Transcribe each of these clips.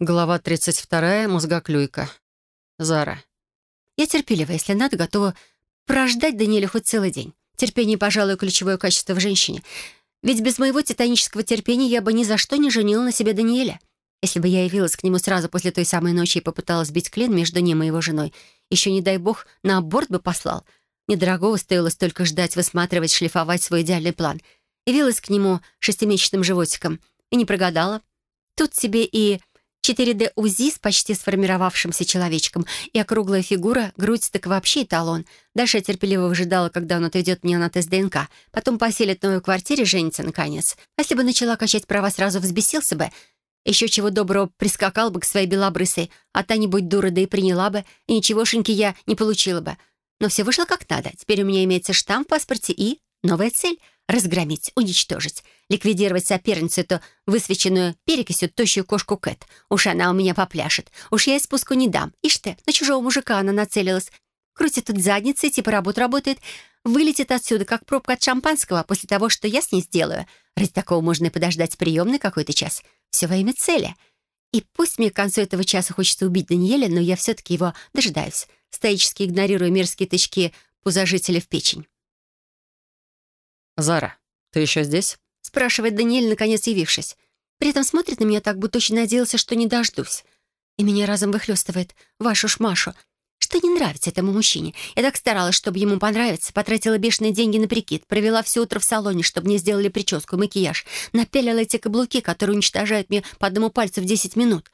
Глава 32. Мозгоклюйка. Зара. Я терпелива, если надо, готова прождать Даниэля хоть целый день. Терпение, пожалуй, ключевое качество в женщине. Ведь без моего титанического терпения я бы ни за что не женила на себе Даниэля. Если бы я явилась к нему сразу после той самой ночи и попыталась бить клин между ним и его женой, еще, не дай бог, на аборт бы послал. Недорогого стоило столько ждать, высматривать, шлифовать свой идеальный план. Явилась к нему шестимесячным животиком и не прогадала. Тут тебе и 4D УЗИ с почти сформировавшимся человечком и округлая фигура, грудь так вообще эталон. Я терпеливо выжидала, когда он отведет меня на тест ДНК. Потом поселит в новой квартире, женится наконец. Если бы начала качать права, сразу взбесился бы. Еще чего доброго прискакал бы к своей белобрысой, а та, нибудь дура, да и приняла бы, и ничегошеньки я не получила бы. Но все вышло как надо. Теперь у меня имеется штамп в паспорте и новая цель — разгромить, уничтожить, ликвидировать соперницу эту высвеченную перекисью тощую кошку Кэт. Уж она у меня попляшет. Уж я и спуску не дам. Ишь ты, на чужого мужика она нацелилась. Крутит тут задницей, типа работа работает. Вылетит отсюда, как пробка от шампанского, после того, что я с ней сделаю. Ради такого можно и подождать приемный какой-то час. Все во имя цели. И пусть мне к концу этого часа хочется убить Даниэля, но я все-таки его дожидаюсь, стоически игнорируя мерзкие тычки пузожителя в печень. «Зара, ты еще здесь?» — спрашивает Даниэль, наконец явившись. При этом смотрит на меня так, будто очень надеялся, что не дождусь. И меня разом выхлестывает вашу ж Машу, что не нравится этому мужчине. Я так старалась, чтобы ему понравиться, потратила бешеные деньги на прикид, провела все утро в салоне, чтобы мне сделали прическу макияж, напялила эти каблуки, которые уничтожают мне по одному пальцу в 10 минут.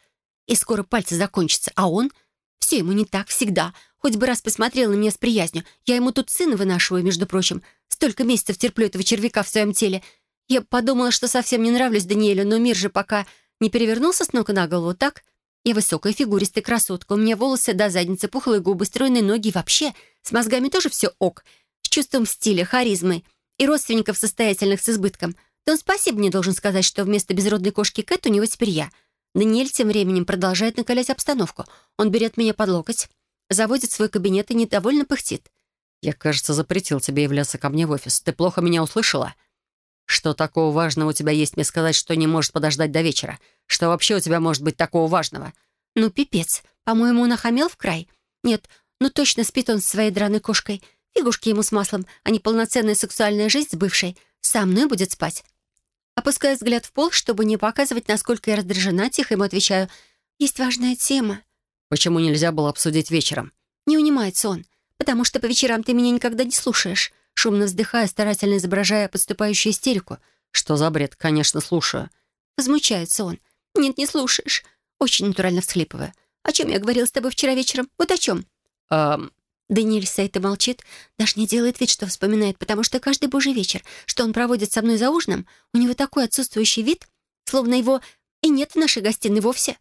И скоро пальцы закончатся, а он... Все ему не так, всегда. Хоть бы раз посмотрел на меня с приязнью. Я ему тут сына вынашиваю, между прочим. Столько месяцев терплю этого червяка в своем теле. Я подумала, что совсем не нравлюсь Даниэлю, но мир же пока не перевернулся с ног на голову, так? Я высокая, фигуристая красотка, у меня волосы до задницы, пухлые губы, стройные ноги вообще с мозгами тоже все ок. С чувством стиля, харизмой и родственников состоятельных с избытком. Да он спасибо мне должен сказать, что вместо безродной кошки Кэт у него теперь я. Даниэль тем временем продолжает накалять обстановку. Он берет меня под локоть, заводит в свой кабинет и недовольно пыхтит. «Я, кажется, запретил тебе являться ко мне в офис. Ты плохо меня услышала?» «Что такого важного у тебя есть мне сказать, что не может подождать до вечера? Что вообще у тебя может быть такого важного?» «Ну, пипец. По-моему, он охамел в край. Нет, ну точно спит он с своей драной кошкой. Фигушки ему с маслом, а не полноценная сексуальная жизнь с бывшей. Со мной будет спать». Опуская взгляд в пол, чтобы не показывать, насколько я раздражена, тихо ему отвечаю. «Есть важная тема». «Почему нельзя было обсудить вечером?» Не унимается он потому что по вечерам ты меня никогда не слушаешь», шумно вздыхая, старательно изображая подступающую истерику. «Что за бред? Конечно, слушаю». Возмущается он. «Нет, не слушаешь». Очень натурально всхлипывая. «О чем я говорил с тобой вчера вечером? Вот о чем?» «Эм...» Даниэль и молчит, даже не делает вид, что вспоминает, потому что каждый божий вечер, что он проводит со мной за ужином, у него такой отсутствующий вид, словно его и нет в нашей гостиной вовсе.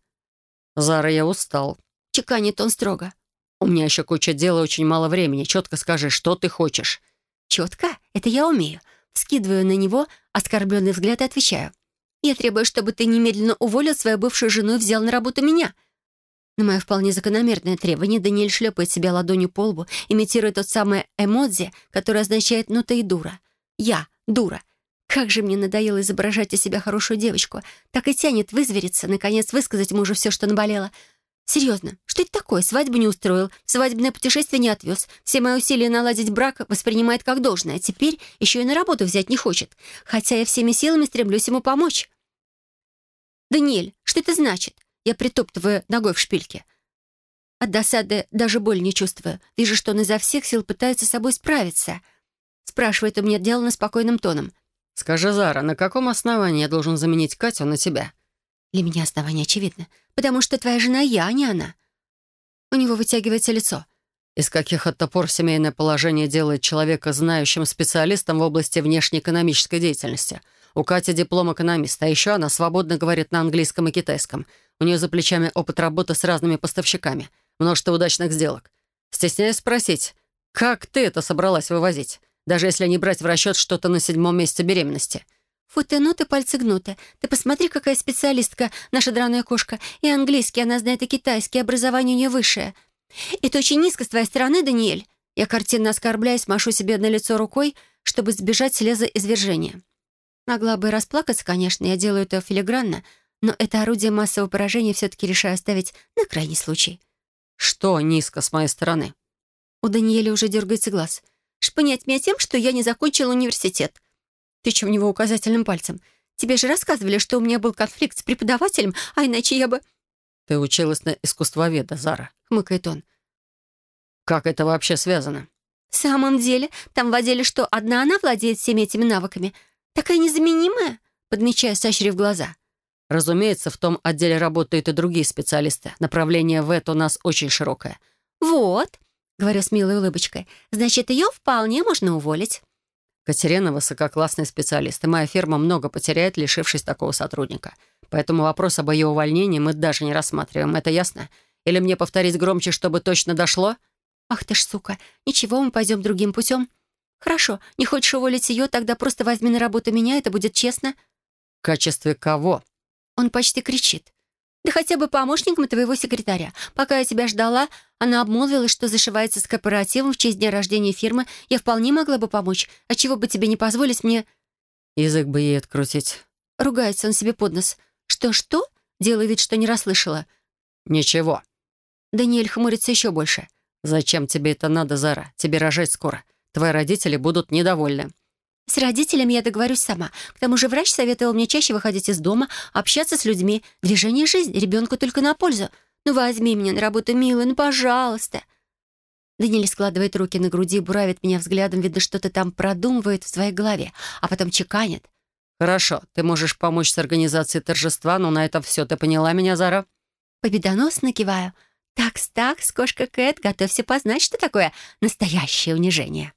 «Зара, я устал», — чеканит он строго. «У меня еще куча дела, очень мало времени. Четко скажи, что ты хочешь». «Четко? Это я умею». Скидываю на него оскорбленный взгляд и отвечаю. «Я требую, чтобы ты немедленно уволил свою бывшую жену и взял на работу меня». На мое вполне закономерное требование Даниэль шлепает себя ладонью по лбу, имитируя тот самый эмодзи, который означает «ну ты и дура». «Я дура». Как же мне надоело изображать из себя хорошую девочку. Так и тянет вызвериться, наконец высказать мужу все, что наболело — Серьезно, что это такое? Свадьбу не устроил, свадебное путешествие не отвез. Все мои усилия наладить брак воспринимает как должное, а теперь еще и на работу взять не хочет. Хотя я всеми силами стремлюсь ему помочь. «Даниэль, что это значит?» Я притоптываю ногой в шпильке. От досады даже боль не чувствую. Вижу, что он изо всех сил пытается с собой справиться. Спрашивает у меня делано спокойным тоном. «Скажи, Зара, на каком основании я должен заменить Катю на тебя?» Для меня основание очевидно. Потому что твоя жена я, а не она. У него вытягивается лицо. Из каких это пор семейное положение делает человека знающим специалистом в области внешнеэкономической деятельности? У Кати диплом экономиста, а еще она свободно говорит на английском и китайском. У нее за плечами опыт работы с разными поставщиками, множество удачных сделок. Стесняюсь спросить, как ты это собралась вывозить, даже если не брать в расчет что-то на седьмом месяце беременности? Фу ты, ну ты пальцы гнуты. Ты посмотри, какая специалистка, наша драная кошка. И английский она знает, и китайский, образование у нее высшее. Это очень низко с твоей стороны, Даниэль. Я картинно оскорбляюсь, машу себе на лицо рукой, чтобы сбежать слеза извержения. Могла бы и расплакаться, конечно, я делаю это филигранно, но это орудие массового поражения все-таки решаю оставить на крайний случай. Что низко с моей стороны? У Даниэля уже дергается глаз. Шпынять меня тем, что я не закончила университет. Тычу в него указательным пальцем. Тебе же рассказывали, что у меня был конфликт с преподавателем, а иначе я бы... Ты училась на искусствоведа, Зара. Хмыкает он. Как это вообще связано? В самом деле, там в отделе что, одна она владеет всеми этими навыками? Такая незаменимая? Подмечая, сощрив глаза. Разумеется, в том отделе работают и другие специалисты. Направление в это у нас очень широкое. «Вот», — говорю с милой улыбочкой, «значит, ее вполне можно уволить». Катерина — высококлассный специалист, и моя фирма много потеряет, лишившись такого сотрудника. Поэтому вопрос об ее увольнении мы даже не рассматриваем, это ясно? Или мне повторить громче, чтобы точно дошло? «Ах ты ж, сука! Ничего, мы пойдем другим путем. Хорошо, не хочешь уволить ее, тогда просто возьми на работу меня, это будет честно». «В качестве кого?» Он почти кричит. «Да хотя бы помощником твоего секретаря. Пока я тебя ждала, она обмолвилась, что зашивается с корпоративом в честь дня рождения фирмы. Я вполне могла бы помочь. А чего бы тебе не позволить мне...» «Язык бы ей открутить». Ругается он себе под нос. «Что-что?» Делаю вид, что не расслышала. «Ничего». Даниэль хмурится еще больше. «Зачем тебе это надо, Зара? Тебе рожать скоро. Твои родители будут недовольны». С родителями я договорюсь сама. К тому же врач советовал мне чаще выходить из дома, общаться с людьми. Движение жизни, ребенку только на пользу. Ну возьми меня на работу, милая, ну пожалуйста. Даниэль складывает руки на груди, буравит меня взглядом, видно, что-то там продумывает в своей голове, а потом чеканит. «Хорошо, ты можешь помочь с организацией торжества, но на этом все. Ты поняла меня, Зара?» Победоносно киваю. «Такс-такс, кошка Кэт, готовься познать, что такое настоящее унижение».